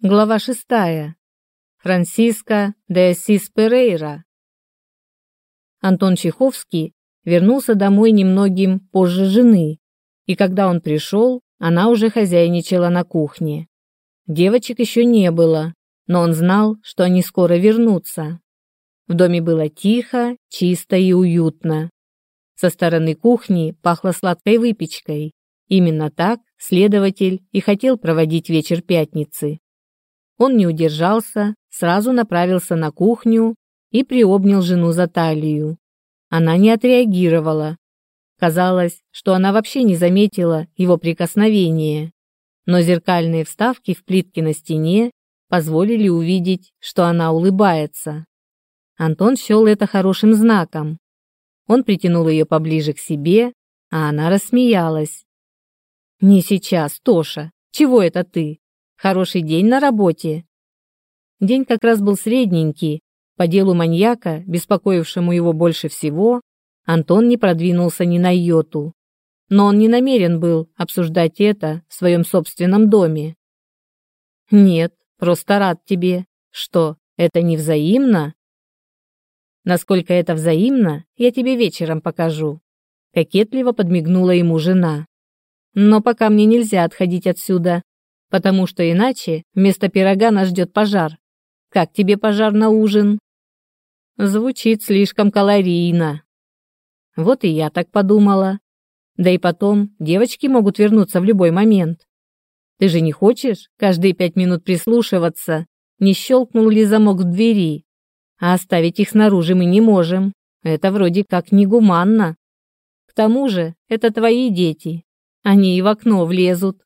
Глава шестая. Франциско де Сис Перейра. Антон Чеховский вернулся домой немногим позже жены, и когда он пришел, она уже хозяйничала на кухне. Девочек еще не было, но он знал, что они скоро вернутся. В доме было тихо, чисто и уютно. Со стороны кухни пахло сладкой выпечкой. Именно так следователь и хотел проводить вечер пятницы. Он не удержался, сразу направился на кухню и приобнял жену за талию. Она не отреагировала. Казалось, что она вообще не заметила его прикосновения. Но зеркальные вставки в плитке на стене позволили увидеть, что она улыбается. Антон счел это хорошим знаком. Он притянул ее поближе к себе, а она рассмеялась. «Не сейчас, Тоша. Чего это ты? Хороший день на работе. День как раз был средненький. По делу маньяка, беспокоившему его больше всего, Антон не продвинулся ни на йоту. Но он не намерен был обсуждать это в своем собственном доме. «Нет, просто рад тебе. Что, это не взаимно?» «Насколько это взаимно, я тебе вечером покажу», — кокетливо подмигнула ему жена. «Но пока мне нельзя отходить отсюда потому что иначе вместо пирога нас ждет пожар. Как тебе пожар на ужин?» Звучит слишком калорийно. Вот и я так подумала. Да и потом, девочки могут вернуться в любой момент. Ты же не хочешь каждые пять минут прислушиваться, не щелкнул ли замок в двери? А оставить их снаружи мы не можем. Это вроде как негуманно. К тому же, это твои дети. Они и в окно влезут.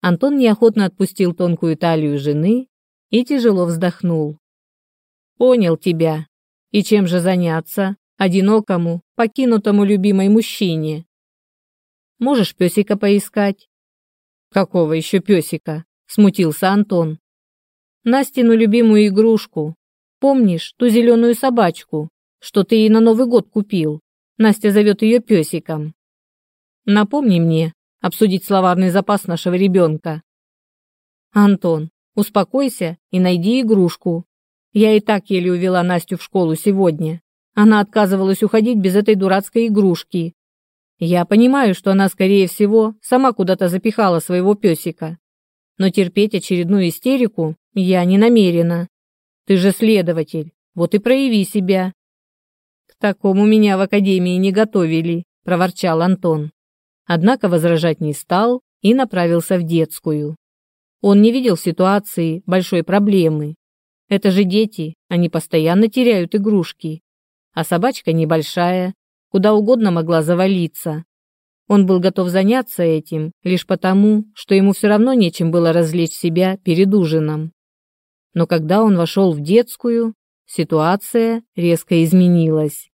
Антон неохотно отпустил тонкую талию жены и тяжело вздохнул. «Понял тебя. И чем же заняться? Одинокому, покинутому любимой мужчине? Можешь песика поискать?» «Какого еще песика?» – смутился Антон. «Настину любимую игрушку. Помнишь ту зеленую собачку, что ты ей на Новый год купил? Настя зовет ее песиком. Напомни мне, обсудить словарный запас нашего ребенка. Антон, успокойся и найди игрушку. Я и так еле увела Настю в школу сегодня. Она отказывалась уходить без этой дурацкой игрушки. Я понимаю, что она, скорее всего, сама куда-то запихала своего песика. Но терпеть очередную истерику я не намерена. Ты же следователь, вот и прояви себя. К такому меня в академии не готовили, проворчал Антон однако возражать не стал и направился в детскую. Он не видел ситуации большой проблемы. Это же дети, они постоянно теряют игрушки. А собачка небольшая, куда угодно могла завалиться. Он был готов заняться этим лишь потому, что ему все равно нечем было развлечь себя перед ужином. Но когда он вошел в детскую, ситуация резко изменилась.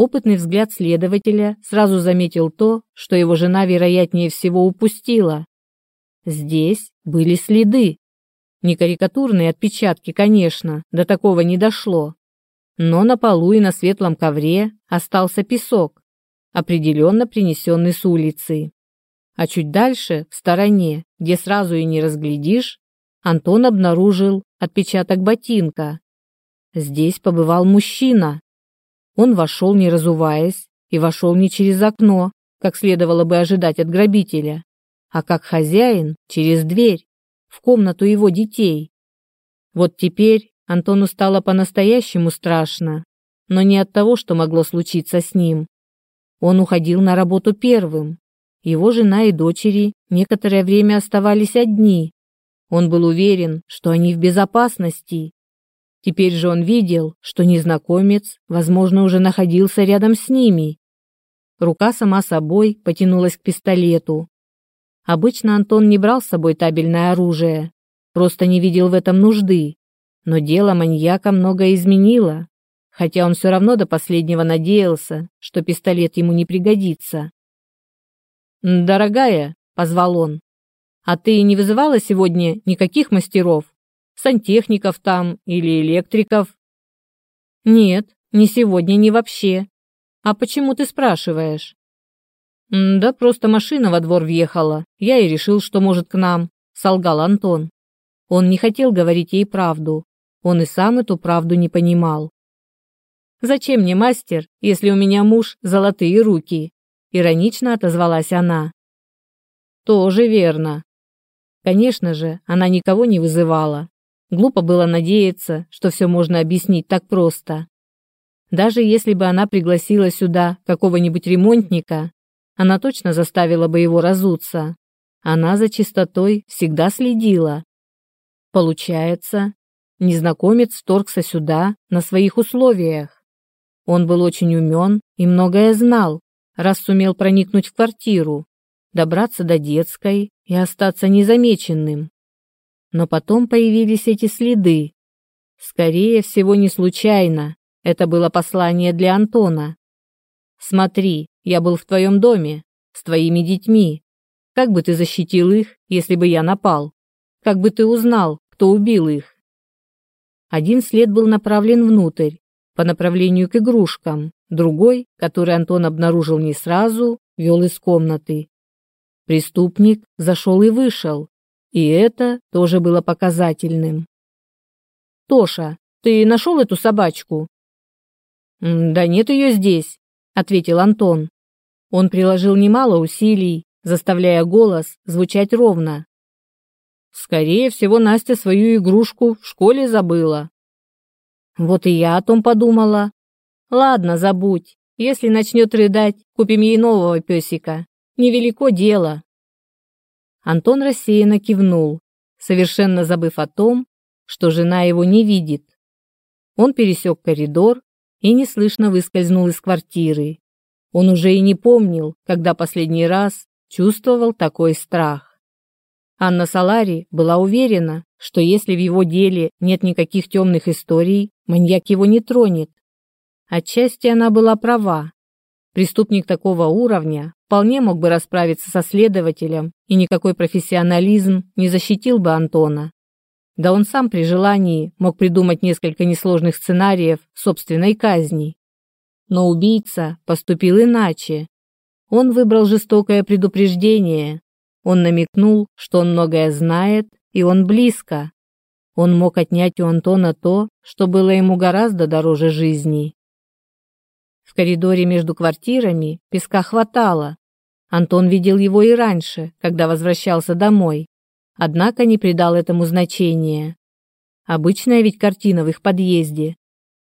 Опытный взгляд следователя сразу заметил то, что его жена, вероятнее всего, упустила. Здесь были следы. Не карикатурные отпечатки, конечно, до такого не дошло. Но на полу и на светлом ковре остался песок, определенно принесенный с улицы. А чуть дальше, в стороне, где сразу и не разглядишь, Антон обнаружил отпечаток ботинка. Здесь побывал мужчина, он вошел, не разуваясь, и вошел не через окно, как следовало бы ожидать от грабителя, а как хозяин через дверь, в комнату его детей. Вот теперь Антону стало по-настоящему страшно, но не от того, что могло случиться с ним. Он уходил на работу первым. Его жена и дочери некоторое время оставались одни. Он был уверен, что они в безопасности, Теперь же он видел, что незнакомец, возможно, уже находился рядом с ними. Рука сама собой потянулась к пистолету. Обычно Антон не брал с собой табельное оружие, просто не видел в этом нужды. Но дело маньяка многое изменило, хотя он все равно до последнего надеялся, что пистолет ему не пригодится. «Дорогая», — позвал он, — «а ты не вызывала сегодня никаких мастеров?» сантехников там или электриков. Нет, не сегодня, не вообще. А почему ты спрашиваешь? Да просто машина во двор въехала. Я и решил, что может к нам, солгал Антон. Он не хотел говорить ей правду. Он и сам эту правду не понимал. «Зачем мне мастер, если у меня муж золотые руки?» Иронично отозвалась она. «Тоже верно». Конечно же, она никого не вызывала, Глупо было надеяться, что все можно объяснить так просто. Даже если бы она пригласила сюда какого-нибудь ремонтника, она точно заставила бы его разуться. Она за чистотой всегда следила. Получается, незнакомец вторгся сюда на своих условиях. Он был очень умен и многое знал, раз сумел проникнуть в квартиру, добраться до детской и остаться незамеченным но потом появились эти следы. Скорее всего, не случайно. Это было послание для Антона. «Смотри, я был в твоем доме, с твоими детьми. Как бы ты защитил их, если бы я напал? Как бы ты узнал, кто убил их?» Один след был направлен внутрь, по направлению к игрушкам, другой, который Антон обнаружил не сразу, вел из комнаты. Преступник зашел и вышел, и это тоже было показательным. «Тоша, ты нашел эту собачку?» «Да нет ее здесь», — ответил Антон. Он приложил немало усилий, заставляя голос звучать ровно. «Скорее всего, Настя свою игрушку в школе забыла». «Вот и я о том подумала. Ладно, забудь. Если начнет рыдать, купим ей нового песика. Невелико дело». Антон рассеянно кивнул, совершенно забыв о том, что жена его не видит. Он пересек коридор и неслышно выскользнул из квартиры. Он уже и не помнил, когда последний раз чувствовал такой страх. Анна Салари была уверена, что если в его деле нет никаких темных историй, маньяк его не тронет. Отчасти она была права, Преступник такого уровня вполне мог бы расправиться со следователем, и никакой профессионализм не защитил бы Антона. Да он сам при желании мог придумать несколько несложных сценариев собственной казни. Но убийца поступил иначе. Он выбрал жестокое предупреждение. Он намекнул, что он многое знает, и он близко. Он мог отнять у Антона то, что было ему гораздо дороже жизни. В коридоре между квартирами песка хватало. Антон видел его и раньше, когда возвращался домой, однако не придал этому значения. Обычная ведь картина в их подъезде.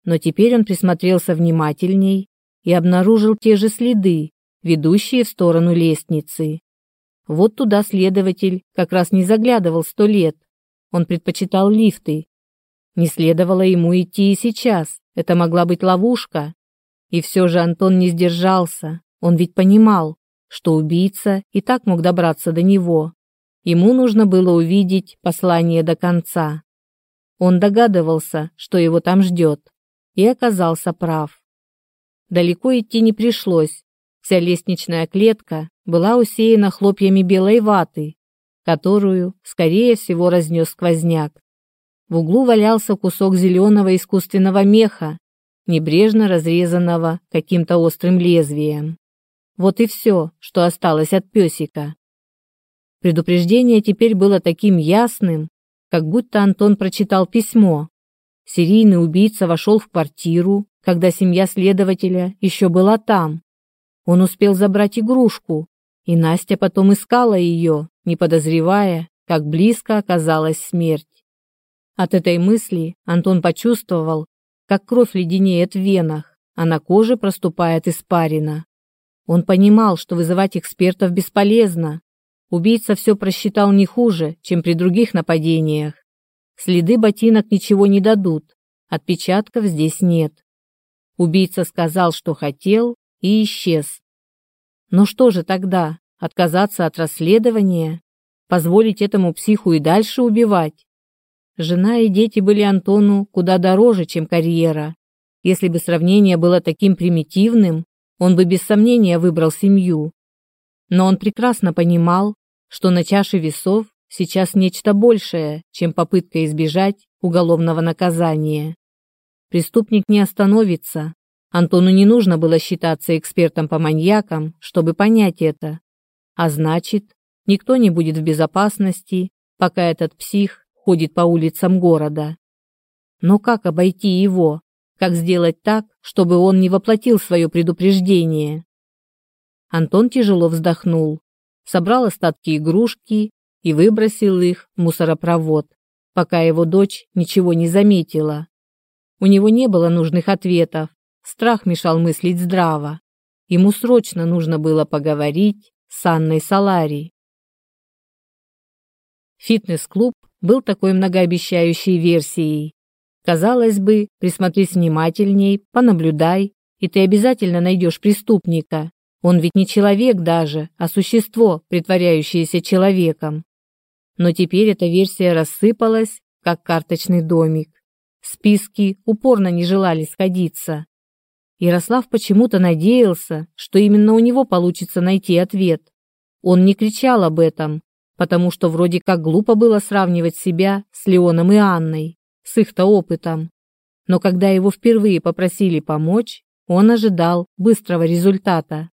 Но теперь он присмотрелся внимательней и обнаружил те же следы, ведущие в сторону лестницы. Вот туда следователь как раз не заглядывал сто лет. Он предпочитал лифты. Не следовало ему идти и сейчас, это могла быть ловушка. И все же Антон не сдержался. Он ведь понимал, что убийца и так мог добраться до него. Ему нужно было увидеть послание до конца. Он догадывался, что его там ждет, и оказался прав. Далеко идти не пришлось. Вся лестничная клетка была усеяна хлопьями белой ваты, которую, скорее всего, разнес сквозняк. В углу валялся кусок зеленого искусственного меха, небрежно разрезанного каким-то острым лезвием. Вот и все, что осталось от песика. Предупреждение теперь было таким ясным, как будто Антон прочитал письмо. Серийный убийца вошел в квартиру, когда семья следователя еще была там. Он успел забрать игрушку, и Настя потом искала ее, не подозревая, как близко оказалась смерть. От этой мысли Антон почувствовал, как кровь леденеет в венах, а на коже проступает испарина. Он понимал, что вызывать экспертов бесполезно. Убийца все просчитал не хуже, чем при других нападениях. Следы ботинок ничего не дадут, отпечатков здесь нет. Убийца сказал, что хотел, и исчез. Но что же тогда? Отказаться от расследования? Позволить этому психу и дальше убивать? Жена и дети были Антону куда дороже, чем карьера. Если бы сравнение было таким примитивным, он бы без сомнения выбрал семью. Но он прекрасно понимал, что на чаше весов сейчас нечто большее, чем попытка избежать уголовного наказания. Преступник не остановится. Антону не нужно было считаться экспертом по маньякам, чтобы понять это. А значит, никто не будет в безопасности, пока этот псих ходит по улицам города. Но как обойти его? Как сделать так, чтобы он не воплотил свое предупреждение? Антон тяжело вздохнул, собрал остатки игрушки и выбросил их в мусоропровод, пока его дочь ничего не заметила. У него не было нужных ответов, страх мешал мыслить здраво. Ему срочно нужно было поговорить с Анной Салари. Фитнес-клуб был такой многообещающей версией. Казалось бы, присмотри внимательней, понаблюдай, и ты обязательно найдешь преступника. Он ведь не человек даже, а существо, притворяющееся человеком. Но теперь эта версия рассыпалась, как карточный домик. Списки упорно не желали сходиться. Ярослав почему-то надеялся, что именно у него получится найти ответ. Он не кричал об этом, потому что вроде как глупо было сравнивать себя с Леоном и Анной, с их-то опытом. Но когда его впервые попросили помочь, он ожидал быстрого результата.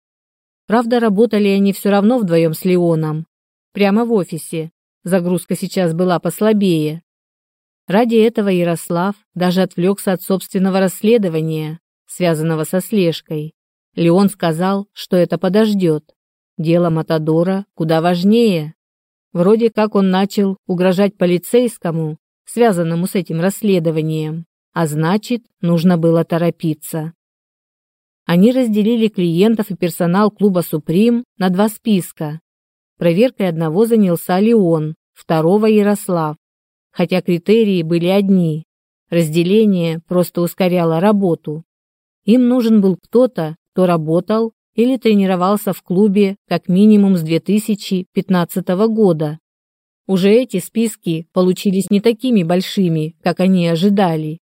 Правда, работали они все равно вдвоем с Леоном, прямо в офисе. Загрузка сейчас была послабее. Ради этого Ярослав даже отвлекся от собственного расследования, связанного со слежкой. Леон сказал, что это подождет. Дело Матадора куда важнее. Вроде как он начал угрожать полицейскому, связанному с этим расследованием, а значит, нужно было торопиться. Они разделили клиентов и персонал клуба «Суприм» на два списка. Проверкой одного занялся Леон, второго – Ярослав. Хотя критерии были одни. Разделение просто ускоряло работу. Им нужен был кто-то, кто работал или тренировался в клубе как минимум с 2015 года. Уже эти списки получились не такими большими, как они ожидали.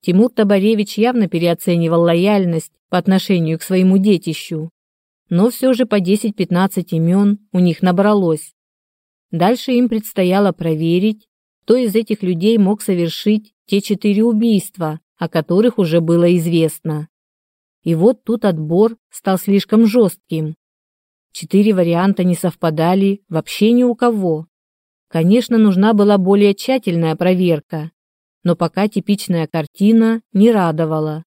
Тимур Табаревич явно переоценивал лояльность по отношению к своему детищу. Но все же по 10-15 имен у них набралось. Дальше им предстояло проверить, кто из этих людей мог совершить те четыре убийства, о которых уже было известно. И вот тут отбор стал слишком жестким. Четыре варианта не совпадали вообще ни у кого. Конечно, нужна была более тщательная проверка, но пока типичная картина не радовала.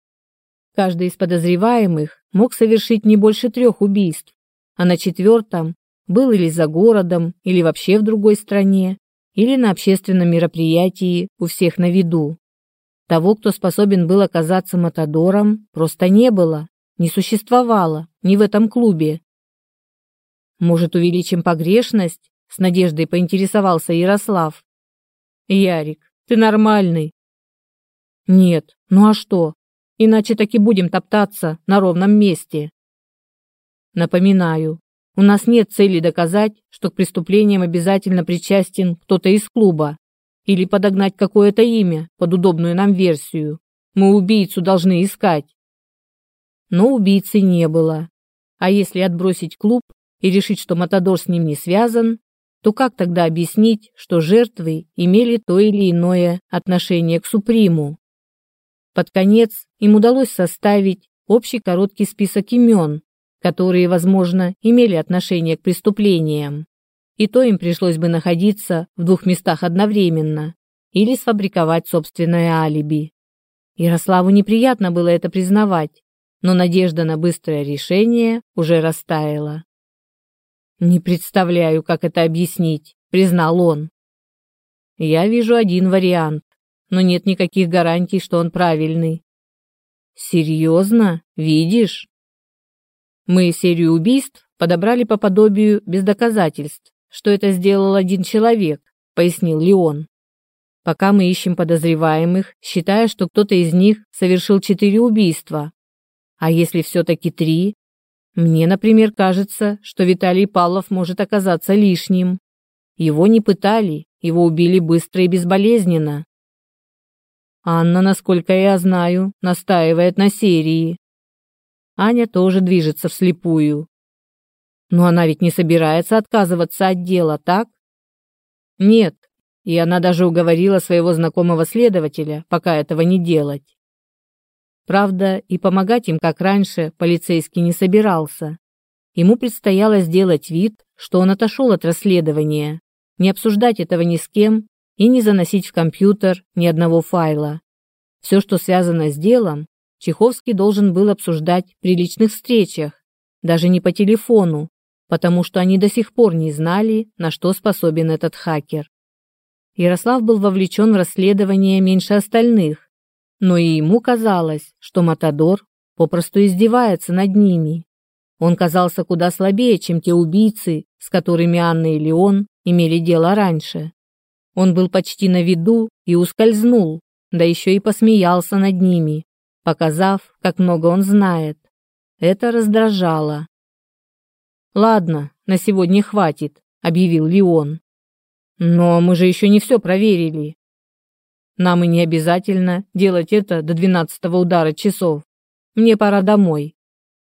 Каждый из подозреваемых мог совершить не больше трех убийств, а на четвертом был или за городом, или вообще в другой стране, или на общественном мероприятии у всех на виду. Того, кто способен был оказаться Матадором, просто не было, не существовало, ни в этом клубе. «Может, увеличим погрешность?» — с надеждой поинтересовался Ярослав. «Ярик, ты нормальный». «Нет, ну а что? Иначе таки будем топтаться на ровном месте». «Напоминаю, у нас нет цели доказать, что к преступлениям обязательно причастен кто-то из клуба или подогнать какое-то имя под удобную нам версию. Мы убийцу должны искать. Но убийцы не было. А если отбросить клуб и решить, что Матадор с ним не связан, то как тогда объяснить, что жертвы имели то или иное отношение к Суприму? Под конец им удалось составить общий короткий список имен, которые, возможно, имели отношение к преступлениям и то им пришлось бы находиться в двух местах одновременно или сфабриковать собственное алиби. Ярославу неприятно было это признавать, но надежда на быстрое решение уже растаяла. «Не представляю, как это объяснить», — признал он. «Я вижу один вариант, но нет никаких гарантий, что он правильный». «Серьезно? Видишь?» «Мы серию убийств подобрали по подобию без доказательств, что это сделал один человек», — пояснил Леон. «Пока мы ищем подозреваемых, считая, что кто-то из них совершил четыре убийства. А если все-таки три? Мне, например, кажется, что Виталий Павлов может оказаться лишним. Его не пытали, его убили быстро и безболезненно». Анна, насколько я знаю, настаивает на серии. Аня тоже движется вслепую, ну, а Но она ведь не собирается отказываться от дела, так? Нет. И она даже уговорила своего знакомого следователя пока этого не делать. Правда, и помогать им, как раньше, полицейский не собирался. Ему предстояло сделать вид, что он отошел от расследования, не обсуждать этого ни с кем и не заносить в компьютер ни одного файла. Все, что связано с делом, Чеховский должен был обсуждать при личных встречах, даже не по телефону, потому что они до сих пор не знали, на что способен этот хакер. Ярослав был вовлечен в расследование меньше остальных, но и ему казалось, что Матадор попросту издевается над ними. Он казался куда слабее, чем те убийцы, с которыми Анна и Леон имели дело раньше. Он был почти на виду и ускользнул, да еще и посмеялся над ними, показав, как много он знает. Это раздражало. «Ладно, на сегодня хватит», — объявил Леон. «Но мы же еще не все проверили». «Нам и не обязательно делать это до двенадцатого удара часов. Мне пора домой.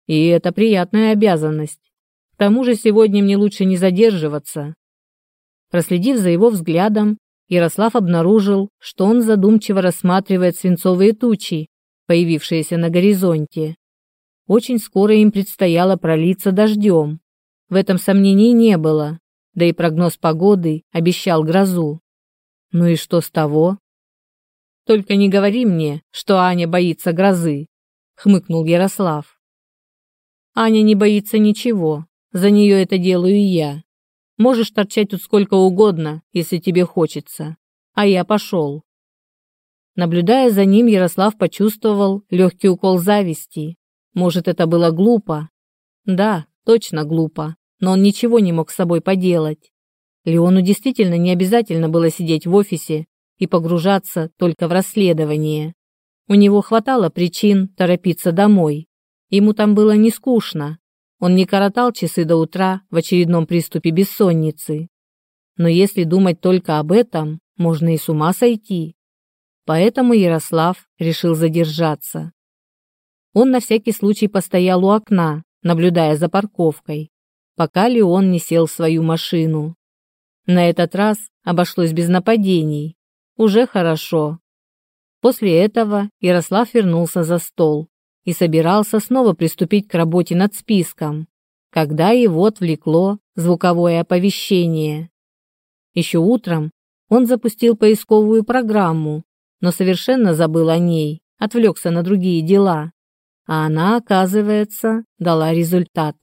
И это приятная обязанность. К тому же сегодня мне лучше не задерживаться». Проследив за его взглядом, Ярослав обнаружил, что он задумчиво рассматривает свинцовые тучи, появившиеся на горизонте. Очень скоро им предстояло пролиться дождем. В этом сомнений не было, да и прогноз погоды обещал грозу. Ну и что с того? Только не говори мне, что Аня боится грозы, хмыкнул Ярослав. Аня не боится ничего, за нее это делаю я. Можешь торчать тут сколько угодно, если тебе хочется. А я пошел. Наблюдая за ним, Ярослав почувствовал легкий укол зависти. Может, это было глупо? Да, Точно глупо, но он ничего не мог с собой поделать. Леону действительно не обязательно было сидеть в офисе и погружаться только в расследование. У него хватало причин торопиться домой. Ему там было не скучно. Он не коротал часы до утра в очередном приступе бессонницы. Но если думать только об этом, можно и с ума сойти. Поэтому Ярослав решил задержаться. Он на всякий случай постоял у окна, наблюдая за парковкой, пока Леон не сел в свою машину. На этот раз обошлось без нападений. Уже хорошо. После этого Ярослав вернулся за стол и собирался снова приступить к работе над списком, когда его отвлекло звуковое оповещение. Еще утром он запустил поисковую программу, но совершенно забыл о ней, отвлекся на другие дела а она, оказывается, дала результат.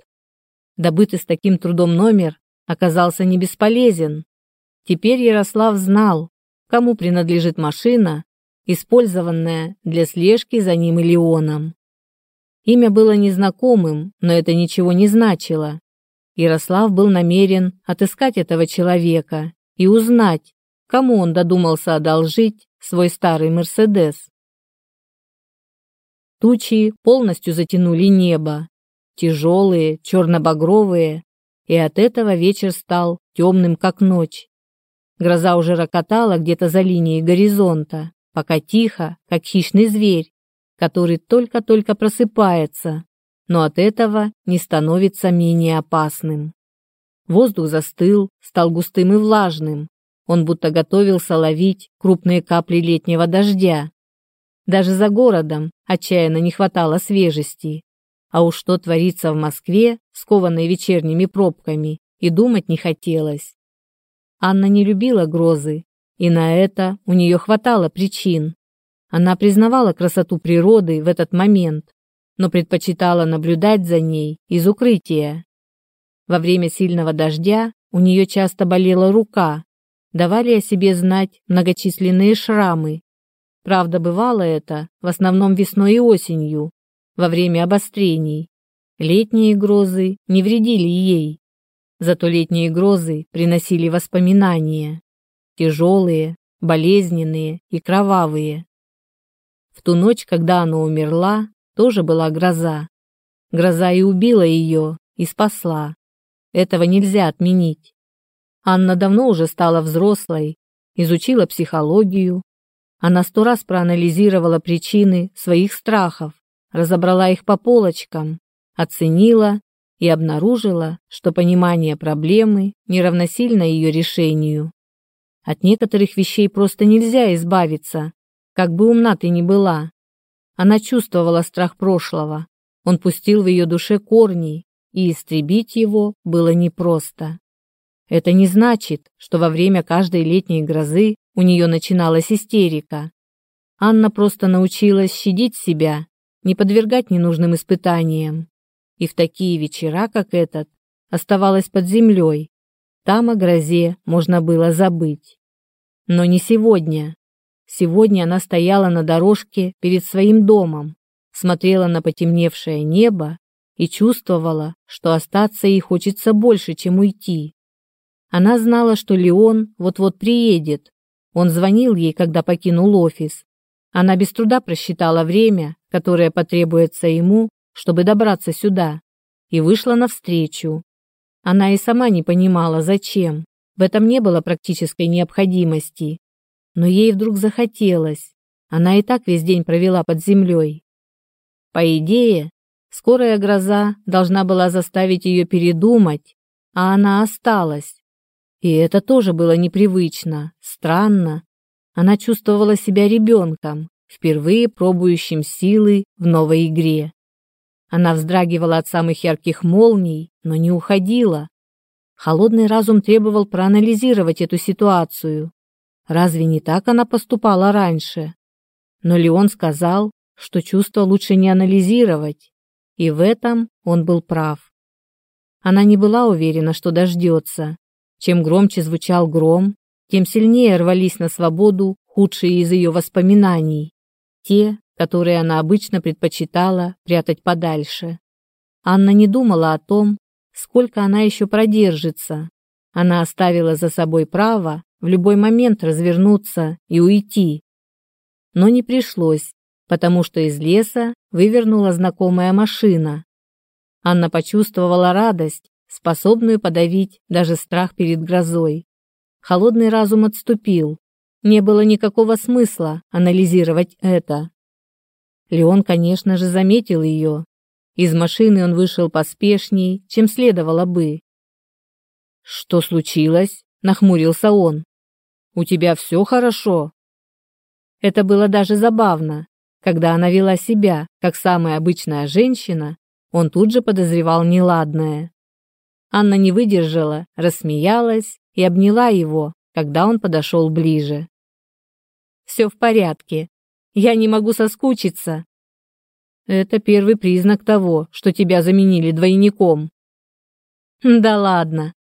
Добытый с таким трудом номер оказался не бесполезен. Теперь Ярослав знал, кому принадлежит машина, использованная для слежки за ним и Леоном. Имя было незнакомым, но это ничего не значило. Ярослав был намерен отыскать этого человека и узнать, кому он додумался одолжить свой старый «Мерседес». Тучи полностью затянули небо, тяжелые, черно-багровые, и от этого вечер стал темным, как ночь. Гроза уже рокотала где-то за линией горизонта, пока тихо, как хищный зверь, который только-только просыпается, но от этого не становится менее опасным. Воздух застыл, стал густым и влажным. Он будто готовился ловить крупные капли летнего дождя, даже за городом отчаянно не хватало свежести. А уж что творится в Москве, скованной вечерними пробками, и думать не хотелось. Анна не любила грозы, и на это у нее хватало причин. Она признавала красоту природы в этот момент, но предпочитала наблюдать за ней из укрытия. Во время сильного дождя у нее часто болела рука, давали о себе знать многочисленные шрамы, Правда, бывало это в основном весной и осенью, во время обострений. Летние грозы не вредили ей. Зато летние грозы приносили воспоминания. Тяжелые, болезненные и кровавые. В ту ночь, когда она умерла, тоже была гроза. Гроза и убила ее, и спасла. Этого нельзя отменить. Анна давно уже стала взрослой, изучила психологию, она сто раз проанализировала причины своих страхов, разобрала их по полочкам, оценила и обнаружила, что понимание проблемы не равносильно ее решению. От некоторых вещей просто нельзя избавиться, как бы умна ты ни была. Она чувствовала страх прошлого, он пустил в ее душе корни, и истребить его было непросто. Это не значит, что во время каждой летней грозы у нее начиналась истерика. Анна просто научилась щадить себя, не подвергать ненужным испытаниям. И в такие вечера, как этот, оставалась под землей. Там о грозе можно было забыть. Но не сегодня. Сегодня она стояла на дорожке перед своим домом, смотрела на потемневшее небо и чувствовала, что остаться ей хочется больше, чем уйти. Она знала, что Леон вот-вот приедет, он звонил ей, когда покинул офис. Она без труда просчитала время, которое потребуется ему, чтобы добраться сюда, и вышла навстречу. Она и сама не понимала, зачем. В этом не было практической необходимости. Но ей вдруг захотелось. Она и так весь день провела под землей. По идее, скорая гроза должна была заставить ее передумать, а она осталась. И это тоже было непривычно, странно. Она чувствовала себя ребенком, впервые пробующим силы в новой игре. Она вздрагивала от самых ярких молний, но не уходила. Холодный разум требовал проанализировать эту ситуацию. Разве не так она поступала раньше? Но Леон сказал, что чувства лучше не анализировать, и в этом он был прав. Она не была уверена, что дождется, чем громче звучал гром, тем сильнее рвались на свободу худшие из ее воспоминаний, те, которые она обычно предпочитала прятать подальше. Анна не думала о том, сколько она еще продержится. Она оставила за собой право в любой момент развернуться и уйти. Но не пришлось, потому что из леса вывернула знакомая машина. Анна почувствовала радость, способную подавить даже страх перед грозой. Холодный разум отступил. Не было никакого смысла анализировать это. Леон, конечно же, заметил ее. Из машины он вышел поспешней, чем следовало бы. «Что случилось?» – нахмурился он. «У тебя все хорошо?» Это было даже забавно. Когда она вела себя, как самая обычная женщина, он тут же подозревал неладное. Анна не выдержала, рассмеялась и обняла его, когда он подошел ближе. «Все в порядке. Я не могу соскучиться». «Это первый признак того, что тебя заменили двойником». «Да ладно.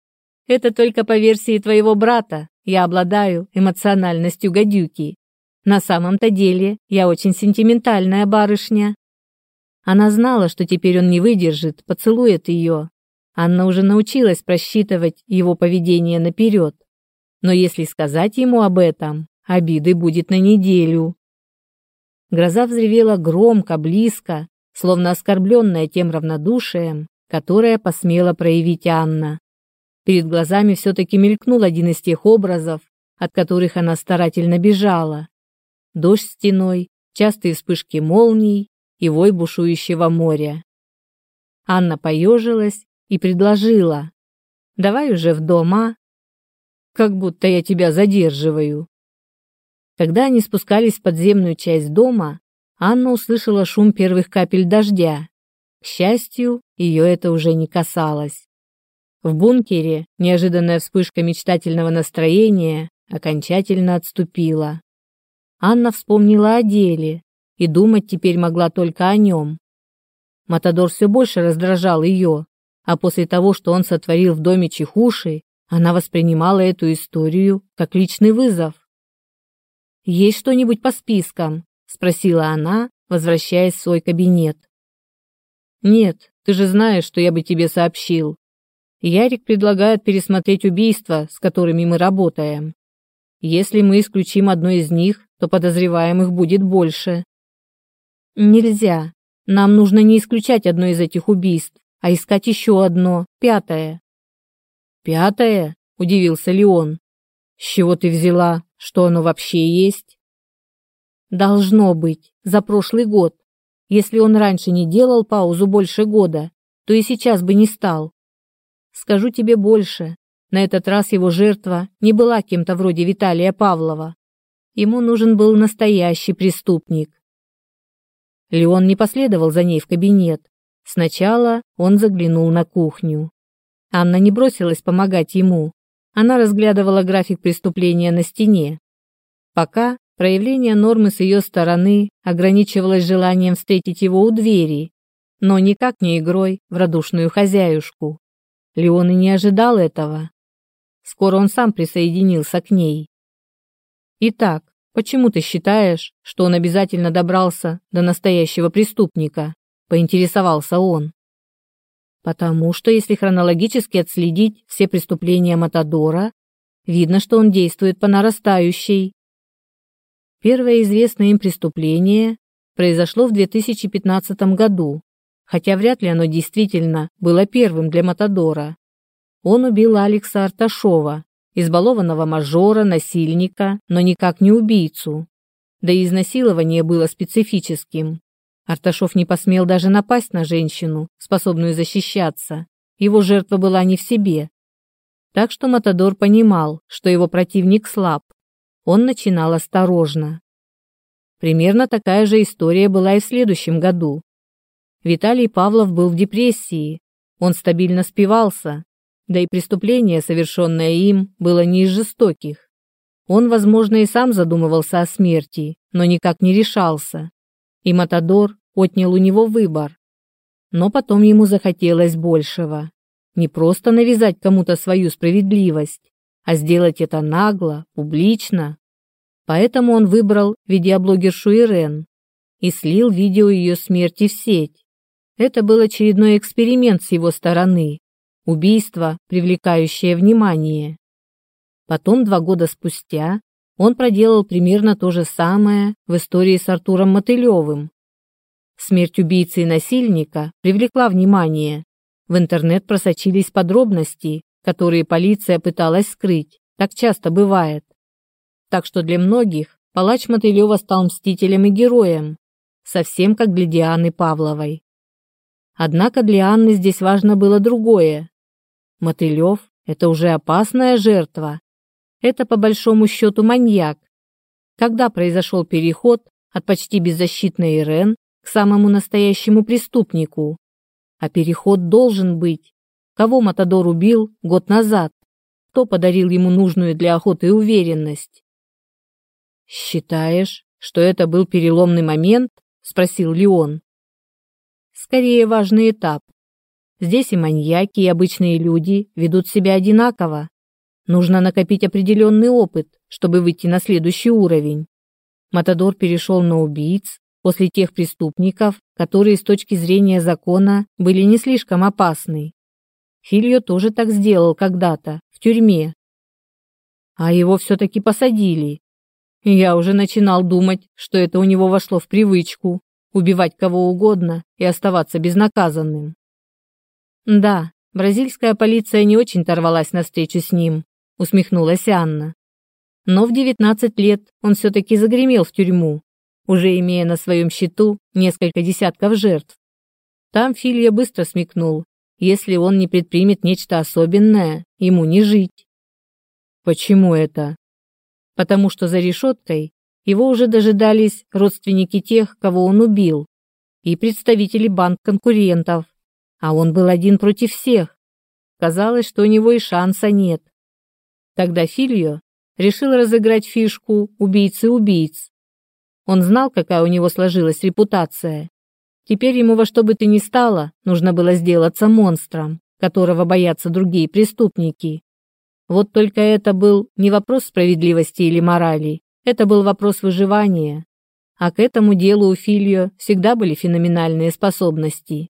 Это только по версии твоего брата я обладаю эмоциональностью гадюки. На самом-то деле я очень сентиментальная барышня». Она знала, что теперь он не выдержит, поцелует ее, Анна уже научилась просчитывать его поведение наперед. Но если сказать ему об этом, обиды будет на неделю. Гроза взревела громко, близко, словно оскорбленная тем равнодушием, которое посмела проявить Анна. Перед глазами все-таки мелькнул один из тех образов, от которых она старательно бежала. Дождь стеной, частые вспышки молний и вой бушующего моря. Анна поежилась и предложила. «Давай уже в дом, а? Как будто я тебя задерживаю». Когда они спускались в подземную часть дома, Анна услышала шум первых капель дождя. К счастью, ее это уже не касалось. В бункере неожиданная вспышка мечтательного настроения окончательно отступила. Анна вспомнила о деле и думать теперь могла только о нем. Матадор все больше раздражал ее, а после того, что он сотворил в доме Чехуши, она воспринимала эту историю как личный вызов. «Есть что-нибудь по спискам?» – спросила она, возвращаясь в свой кабинет. «Нет, ты же знаешь, что я бы тебе сообщил. Ярик предлагает пересмотреть убийства, с которыми мы работаем. Если мы исключим одно из них, то подозреваемых будет больше». «Нельзя. Нам нужно не исключать одно из этих убийств а искать еще одно, пятое». «Пятое?» – удивился Леон. «С чего ты взяла, что оно вообще есть?» «Должно быть, за прошлый год. Если он раньше не делал паузу больше года, то и сейчас бы не стал. Скажу тебе больше, на этот раз его жертва не была кем-то вроде Виталия Павлова. Ему нужен был настоящий преступник. Леон не последовал за ней в кабинет, Сначала он заглянул на кухню. Анна не бросилась помогать ему. Она разглядывала график преступления на стене. Пока проявление нормы с ее стороны ограничивалось желанием встретить его у двери, но никак не игрой в радушную хозяюшку. Леон и не ожидал этого. Скоро он сам присоединился к ней. «Итак, почему ты считаешь, что он обязательно добрался до настоящего преступника?» поинтересовался он. Потому что, если хронологически отследить все преступления Матадора, видно, что он действует по нарастающей. Первое известное им преступление произошло в 2015 году, хотя вряд ли оно действительно было первым для Матадора. Он убил Алекса Арташова, избалованного мажора, насильника, но никак не убийцу. Да и изнасилование было специфическим. Арташов не посмел даже напасть на женщину, способную защищаться. Его жертва была не в себе. Так что Матадор понимал, что его противник слаб. Он начинал осторожно. Примерно такая же история была и в следующем году. Виталий Павлов был в депрессии. Он стабильно спивался, да и преступление, совершенное им, было не из жестоких. Он, возможно, и сам задумывался о смерти, но никак не решался. И Матадор, отнял у него выбор. Но потом ему захотелось большего. Не просто навязать кому-то свою справедливость, а сделать это нагло, публично. Поэтому он выбрал видеоблогершу Ирен и слил видео ее смерти в сеть. Это был очередной эксперимент с его стороны, убийство, привлекающее внимание. Потом, два года спустя, он проделал примерно то же самое в истории с Артуром Мотылевым, Смерть убийцы и насильника привлекла внимание. В интернет просочились подробности, которые полиция пыталась скрыть. Так часто бывает. Так что для многих палач Мотылева стал мстителем и героем, совсем как для Дианы Павловой. Однако для Анны здесь важно было другое. Мотылев – это уже опасная жертва. Это, по большому счету, маньяк. Когда произошел переход от почти беззащитной Ирен к самому настоящему преступнику. А переход должен быть. Кого Матадор убил год назад? Кто подарил ему нужную для охоты уверенность? «Считаешь, что это был переломный момент?» – спросил Леон. «Скорее важный этап. Здесь и маньяки, и обычные люди ведут себя одинаково. Нужно накопить определенный опыт, чтобы выйти на следующий уровень. Матадор перешел на убийц, после тех преступников, которые с точки зрения закона были не слишком опасны. Хильо тоже так сделал когда-то, в тюрьме. А его все-таки посадили. Я уже начинал думать, что это у него вошло в привычку убивать кого угодно и оставаться безнаказанным. Да, бразильская полиция не очень торвалась на встречу с ним, усмехнулась Анна. Но в 19 лет он все-таки загремел в тюрьму уже имея на своем счету несколько десятков жертв. Там Филья быстро смекнул, если он не предпримет нечто особенное, ему не жить. Почему это? Потому что за решеткой его уже дожидались родственники тех, кого он убил, и представители банк-конкурентов, а он был один против всех. Казалось, что у него и шанса нет. Тогда Фильо решил разыграть фишку убийцы убийц он знал, какая у него сложилась репутация. Теперь ему во что бы то ни стало, нужно было сделаться монстром, которого боятся другие преступники. Вот только это был не вопрос справедливости или морали, это был вопрос выживания. А к этому делу у Фильо всегда были феноменальные способности.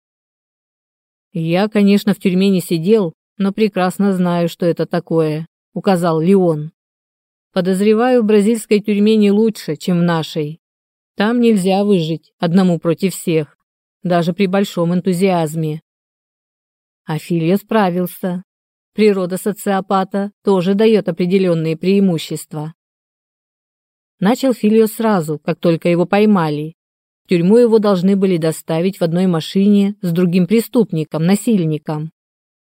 «Я, конечно, в тюрьме не сидел, но прекрасно знаю, что это такое», — указал Леон. «Подозреваю, в бразильской тюрьме не лучше, чем в нашей. Там нельзя выжить одному против всех, даже при большом энтузиазме. Афилия справился. Природа социопата тоже дает определенные преимущества. Начал Филио сразу, как только его поймали. В тюрьму его должны были доставить в одной машине с другим преступником, насильником.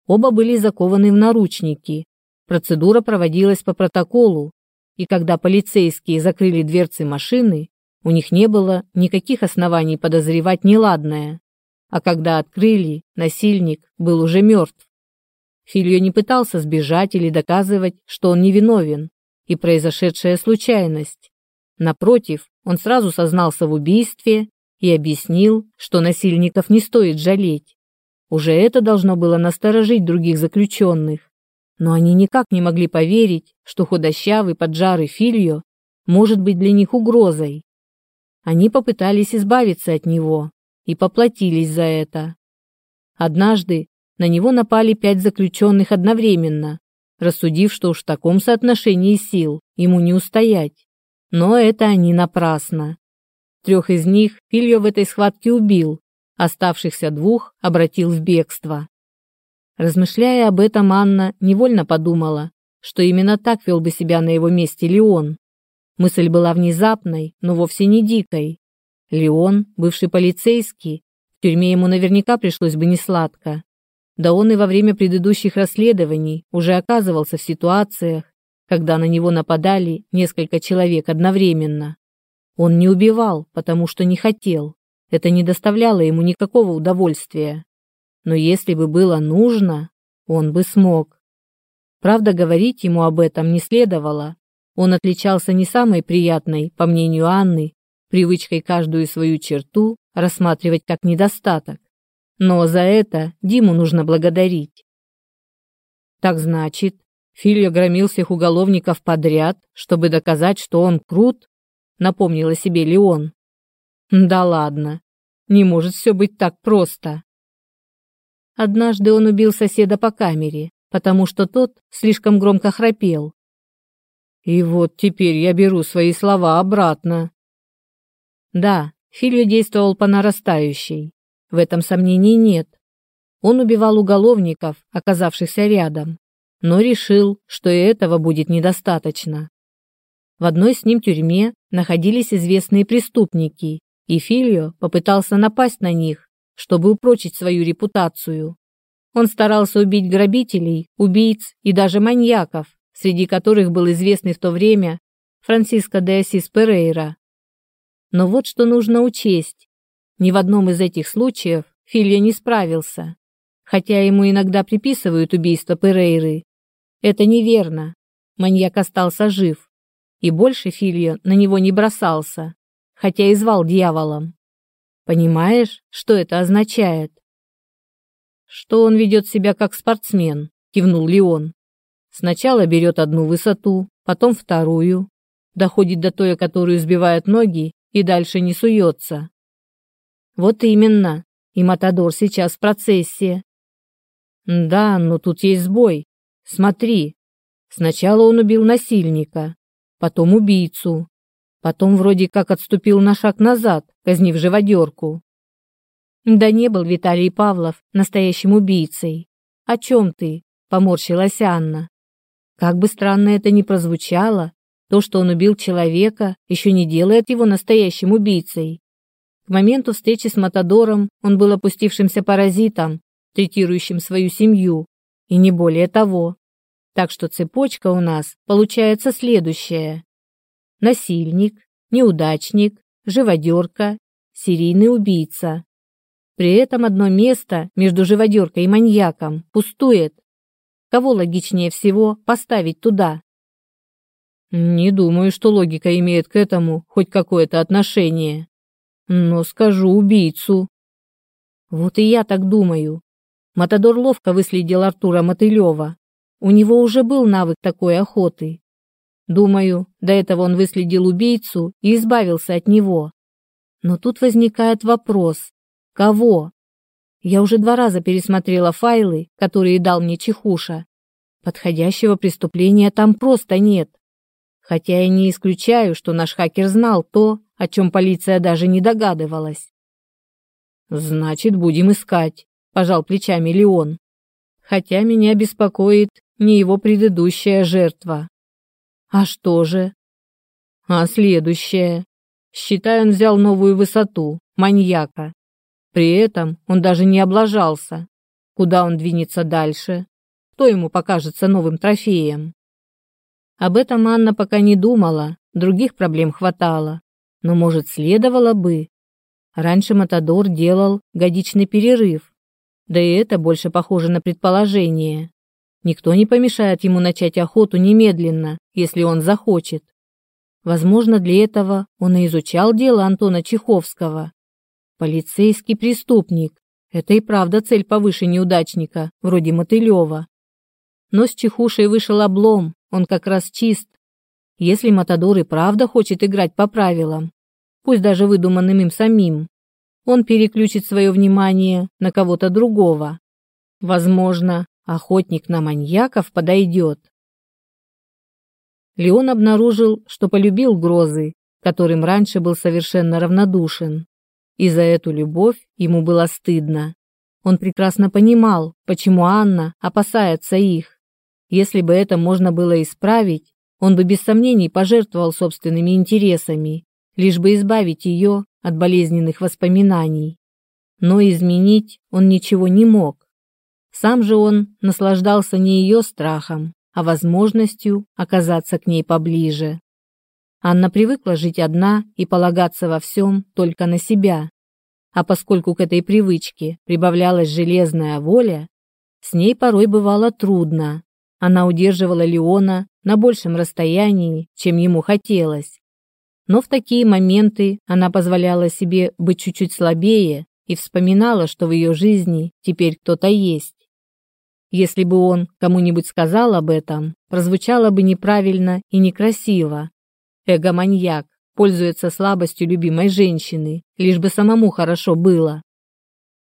Оба были закованы в наручники. Процедура проводилась по протоколу, и когда полицейские закрыли дверцы машины, у них не было никаких оснований подозревать неладное. А когда открыли, насильник был уже мертв. Фильо не пытался сбежать или доказывать, что он невиновен, и произошедшая случайность. Напротив, он сразу сознался в убийстве и объяснил, что насильников не стоит жалеть. Уже это должно было насторожить других заключенных. Но они никак не могли поверить, что худощавый поджарый Фильо может быть для них угрозой. Они попытались избавиться от него и поплатились за это. Однажды на него напали пять заключенных одновременно, рассудив, что уж в таком соотношении сил ему не устоять. Но это они напрасно. Трех из них Фильо в этой схватке убил, оставшихся двух обратил в бегство. Размышляя об этом, Анна невольно подумала, что именно так вел бы себя на его месте Леон. Мысль была внезапной, но вовсе не дикой. Леон, бывший полицейский, в тюрьме ему наверняка пришлось бы несладко. Да он и во время предыдущих расследований уже оказывался в ситуациях, когда на него нападали несколько человек одновременно. Он не убивал, потому что не хотел. Это не доставляло ему никакого удовольствия. Но если бы было нужно, он бы смог. Правда, говорить ему об этом не следовало, он отличался не самой приятной, по мнению Анны, привычкой каждую свою черту рассматривать как недостаток. Но за это Диму нужно благодарить. Так значит, Филья громил всех уголовников подряд, чтобы доказать, что он крут, напомнила себе Леон. Да ладно, не может все быть так просто. Однажды он убил соседа по камере, потому что тот слишком громко храпел, и вот теперь я беру свои слова обратно. Да, Хильо действовал по нарастающей. В этом сомнений нет. Он убивал уголовников, оказавшихся рядом, но решил, что и этого будет недостаточно. В одной с ним тюрьме находились известные преступники, и Фильо попытался напасть на них, чтобы упрочить свою репутацию. Он старался убить грабителей, убийц и даже маньяков, среди которых был известный в то время Франциско де Асис Перейра. Но вот что нужно учесть. Ни в одном из этих случаев Филья не справился, хотя ему иногда приписывают убийство Перейры. Это неверно. Маньяк остался жив, и больше Филья на него не бросался, хотя и звал дьяволом. Понимаешь, что это означает? Что он ведет себя как спортсмен, кивнул Леон. Сначала берет одну высоту, потом вторую, доходит до той, которую сбивают ноги, и дальше не суется. Вот именно, и Матадор сейчас в процессе. Да, но тут есть сбой. Смотри, сначала он убил насильника, потом убийцу, потом вроде как отступил на шаг назад, казнив живодерку. Да не был Виталий Павлов настоящим убийцей. О чем ты? Поморщилась Анна. Как бы странно это ни прозвучало, то, что он убил человека, еще не делает его настоящим убийцей. К моменту встречи с Матадором он был опустившимся паразитом, третирующим свою семью, и не более того. Так что цепочка у нас получается следующая. Насильник, неудачник, живодерка, серийный убийца. При этом одно место между живодеркой и маньяком пустует. Кого логичнее всего поставить туда? Не думаю, что логика имеет к этому хоть какое-то отношение. Но скажу убийцу. Вот и я так думаю. Матадор ловко выследил Артура Мотылева. У него уже был навык такой охоты. Думаю, до этого он выследил убийцу и избавился от него. Но тут возникает вопрос. Кого? Я уже два раза пересмотрела файлы, которые дал мне Чехуша. Подходящего преступления там просто нет. Хотя я не исключаю, что наш хакер знал то, о чем полиция даже не догадывалась. «Значит, будем искать», – пожал плечами Леон. «Хотя меня беспокоит не его предыдущая жертва». «А что же?» «А следующая?» Считай, он взял новую высоту, маньяка, при этом он даже не облажался. Куда он двинется дальше? Кто ему покажется новым трофеем? Об этом Анна пока не думала, других проблем хватало. Но, может, следовало бы. Раньше Матадор делал годичный перерыв. Да и это больше похоже на предположение. Никто не помешает ему начать охоту немедленно, если он захочет. Возможно, для этого он и изучал дело Антона Чеховского, Полицейский преступник. Это и правда цель повыше неудачника, вроде Мотылева. Но с чехушей вышел облом, он как раз чист. Если Матадор и правда хочет играть по правилам, пусть даже выдуманным им самим, он переключит свое внимание на кого-то другого. Возможно, охотник на маньяков подойдет. Леон обнаружил, что полюбил грозы, которым раньше был совершенно равнодушен. И за эту любовь ему было стыдно. Он прекрасно понимал, почему Анна опасается их. Если бы это можно было исправить, он бы без сомнений пожертвовал собственными интересами, лишь бы избавить ее от болезненных воспоминаний. Но изменить он ничего не мог. Сам же он наслаждался не ее страхом, а возможностью оказаться к ней поближе. Анна привыкла жить одна и полагаться во всем только на себя. А поскольку к этой привычке прибавлялась железная воля, с ней порой бывало трудно. Она удерживала Леона на большем расстоянии, чем ему хотелось. Но в такие моменты она позволяла себе быть чуть-чуть слабее и вспоминала, что в ее жизни теперь кто-то есть. Если бы он кому-нибудь сказал об этом, прозвучало бы неправильно и некрасиво, Эго маньяк, пользуется слабостью любимой женщины, лишь бы самому хорошо было.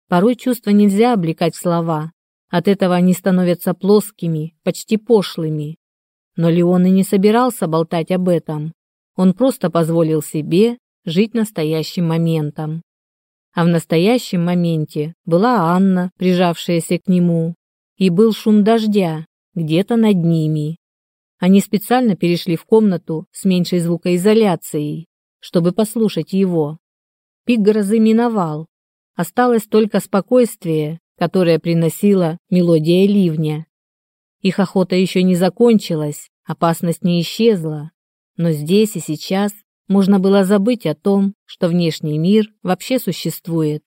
Порой чувства нельзя облекать в слова. От этого они становятся плоскими, почти пошлыми. Но Леон и не собирался болтать об этом. Он просто позволил себе жить настоящим моментом. А в настоящем моменте была Анна, прижавшаяся к нему, и был шум дождя где-то над ними. Они специально перешли в комнату с меньшей звукоизоляцией, чтобы послушать его. Пик грозы миновал. Осталось только спокойствие, которое приносила мелодия ливня. Их охота еще не закончилась, опасность не исчезла. Но здесь и сейчас можно было забыть о том, что внешний мир вообще существует.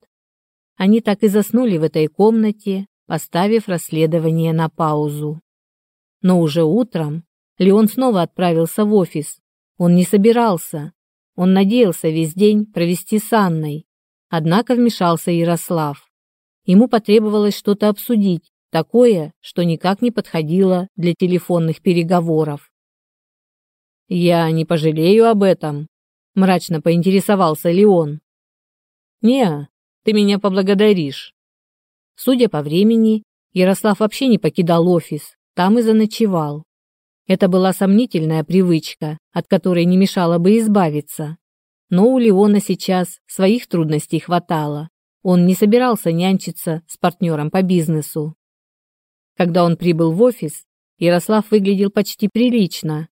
Они так и заснули в этой комнате, поставив расследование на паузу. Но уже утром Леон снова отправился в офис. Он не собирался. Он надеялся весь день провести с Анной. Однако вмешался Ярослав. Ему потребовалось что-то обсудить, такое, что никак не подходило для телефонных переговоров. «Я не пожалею об этом», – мрачно поинтересовался Леон. «Не, ты меня поблагодаришь». Судя по времени, Ярослав вообще не покидал офис, там и заночевал. Это была сомнительная привычка, от которой не мешало бы избавиться. Но у Леона сейчас своих трудностей хватало. Он не собирался нянчиться с партнером по бизнесу. Когда он прибыл в офис, Ярослав выглядел почти прилично.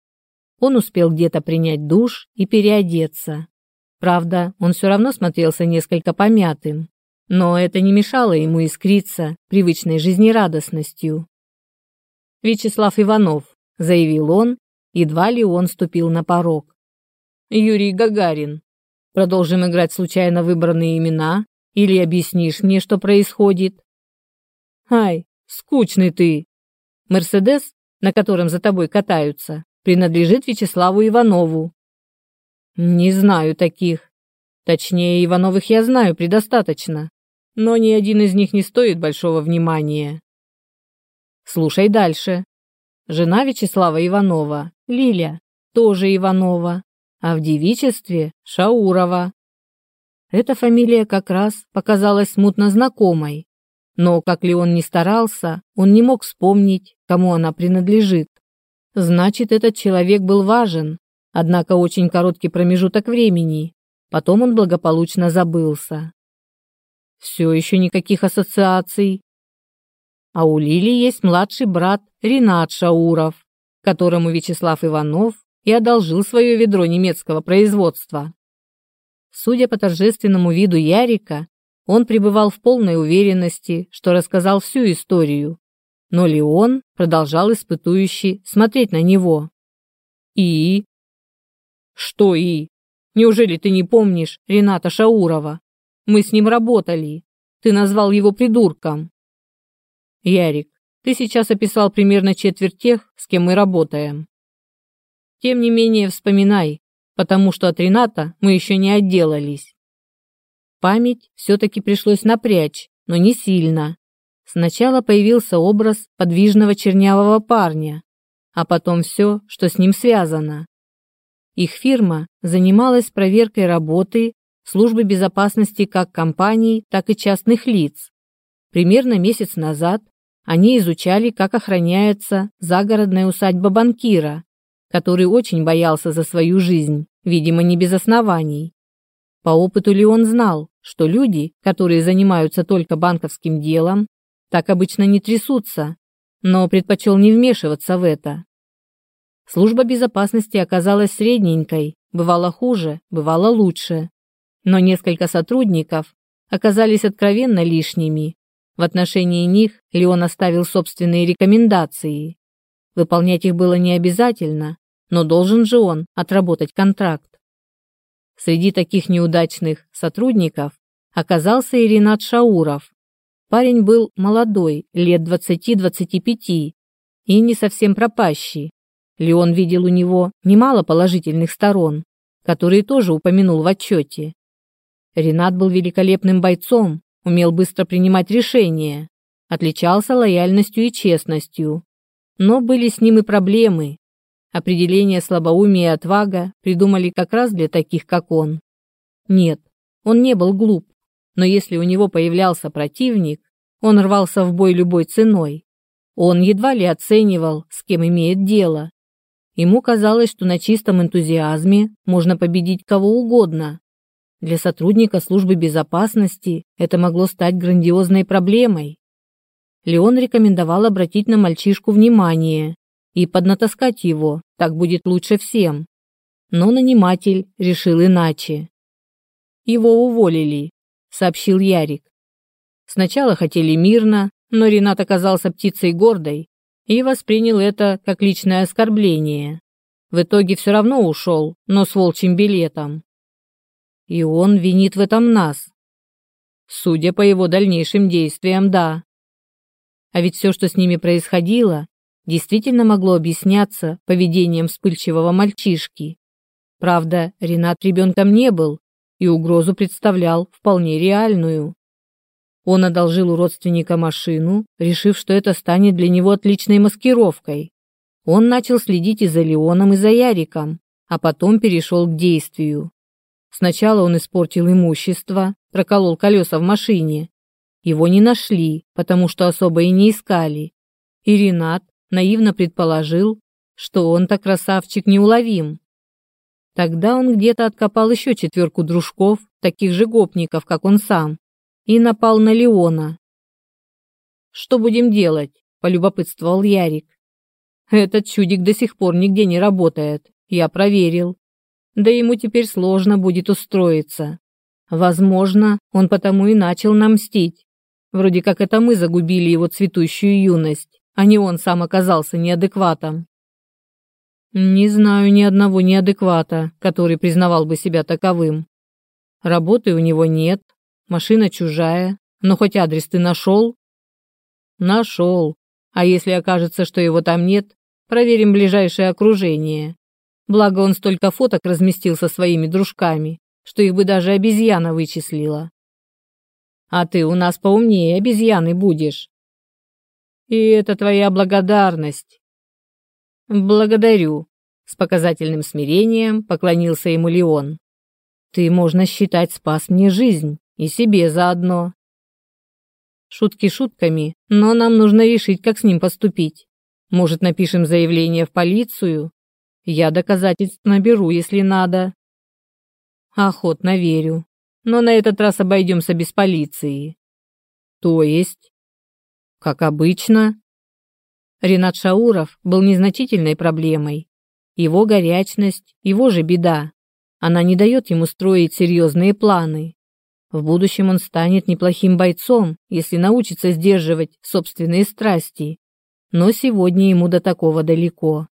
Он успел где-то принять душ и переодеться. Правда, он все равно смотрелся несколько помятым. Но это не мешало ему искриться привычной жизнерадостностью. «Вячеслав Иванов, — заявил он, едва ли он ступил на порог. «Юрий Гагарин, продолжим играть случайно выбранные имена или объяснишь мне, что происходит?» «Ай, скучный ты!» «Мерседес, на котором за тобой катаются, принадлежит Вячеславу Иванову». «Не знаю таких. Точнее, Ивановых я знаю предостаточно, но ни один из них не стоит большого внимания». «Слушай дальше», жена Вячеслава Иванова, Лиля, тоже Иванова, а в девичестве – Шаурова. Эта фамилия как раз показалась смутно знакомой, но, как ли он не старался, он не мог вспомнить, кому она принадлежит. Значит, этот человек был важен, однако очень короткий промежуток времени, потом он благополучно забылся. Все еще никаких ассоциаций, а у Лили есть младший брат Ренат Шауров, которому Вячеслав Иванов и одолжил свое ведро немецкого производства. Судя по торжественному виду Ярика, он пребывал в полной уверенности, что рассказал всю историю, но Леон продолжал испытующий смотреть на него. «И?» «Что «и»? Неужели ты не помнишь Рената Шаурова? Мы с ним работали. Ты назвал его придурком». Ярик, ты сейчас описал примерно четверть тех, с кем мы работаем. Тем не менее, вспоминай, потому что от Рената мы еще не отделались. Память все-таки пришлось напрячь, но не сильно. Сначала появился образ подвижного чернявого парня, а потом все, что с ним связано. Их фирма занималась проверкой работы службы безопасности как компаний, так и частных лиц. Примерно месяц назад они изучали, как охраняется загородная усадьба банкира, который очень боялся за свою жизнь, видимо, не без оснований. По опыту ли он знал, что люди, которые занимаются только банковским делом, так обычно не трясутся, но предпочел не вмешиваться в это. Служба безопасности оказалась средненькой, бывало хуже, бывало лучше. Но несколько сотрудников оказались откровенно лишними, в отношении них Леон оставил собственные рекомендации. Выполнять их было не обязательно, но должен же он отработать контракт. Среди таких неудачных сотрудников оказался и Ренат Шауров. Парень был молодой, лет 20-25, и не совсем пропащий. Леон видел у него немало положительных сторон, которые тоже упомянул в отчете. Ренат был великолепным бойцом, умел быстро принимать решения, отличался лояльностью и честностью. Но были с ним и проблемы. Определение слабоумие и отвага придумали как раз для таких, как он. Нет, он не был глуп, но если у него появлялся противник, он рвался в бой любой ценой. Он едва ли оценивал, с кем имеет дело. Ему казалось, что на чистом энтузиазме можно победить кого угодно, для сотрудника службы безопасности это могло стать грандиозной проблемой. Леон рекомендовал обратить на мальчишку внимание и поднатаскать его, так будет лучше всем. Но наниматель решил иначе. «Его уволили», — сообщил Ярик. Сначала хотели мирно, но Ренат оказался птицей гордой и воспринял это как личное оскорбление. В итоге все равно ушел, но с волчьим билетом и он винит в этом нас. Судя по его дальнейшим действиям, да. А ведь все, что с ними происходило, действительно могло объясняться поведением вспыльчивого мальчишки. Правда, Ренат ребенком не был и угрозу представлял вполне реальную. Он одолжил у родственника машину, решив, что это станет для него отличной маскировкой. Он начал следить и за Леоном, и за Яриком, а потом перешел к действию. Сначала он испортил имущество, проколол колеса в машине. Его не нашли, потому что особо и не искали. И Ренат наивно предположил, что он-то красавчик неуловим. Тогда он где-то откопал еще четверку дружков, таких же гопников, как он сам, и напал на Леона. «Что будем делать?» – полюбопытствовал Ярик. «Этот чудик до сих пор нигде не работает. Я проверил да ему теперь сложно будет устроиться. Возможно, он потому и начал нам мстить. Вроде как это мы загубили его цветущую юность, а не он сам оказался неадекватом. Не знаю ни одного неадеквата, который признавал бы себя таковым. Работы у него нет, машина чужая, но хоть адрес ты нашел? Нашел. А если окажется, что его там нет, проверим ближайшее окружение. Благо он столько фоток разместил со своими дружками, что их бы даже обезьяна вычислила. А ты у нас поумнее обезьяны будешь. И это твоя благодарность. Благодарю. С показательным смирением поклонился ему Леон. Ты, можно считать, спас мне жизнь и себе заодно. Шутки шутками, но нам нужно решить, как с ним поступить. Может, напишем заявление в полицию я доказательств наберу, если надо. Охотно верю. Но на этот раз обойдемся без полиции. То есть? Как обычно. Ренат Шауров был незначительной проблемой. Его горячность, его же беда. Она не дает ему строить серьезные планы. В будущем он станет неплохим бойцом, если научится сдерживать собственные страсти. Но сегодня ему до такого далеко.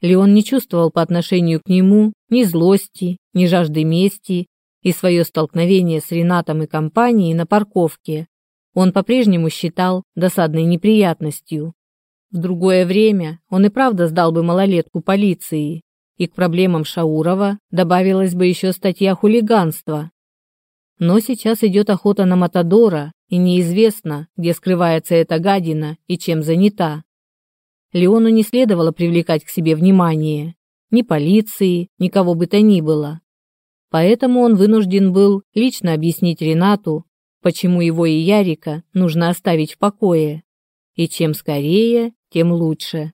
Леон не чувствовал по отношению к нему ни злости, ни жажды мести, и свое столкновение с Ренатом и компанией на парковке он по-прежнему считал досадной неприятностью. В другое время он и правда сдал бы малолетку полиции, и к проблемам Шаурова добавилась бы еще статья хулиганства. Но сейчас идет охота на Матадора, и неизвестно, где скрывается эта гадина и чем занята. Леону не следовало привлекать к себе внимание, ни полиции, никого бы то ни было. Поэтому он вынужден был лично объяснить Ренату, почему его и Ярика нужно оставить в покое. И чем скорее, тем лучше.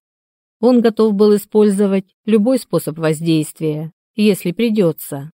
Он готов был использовать любой способ воздействия, если придется.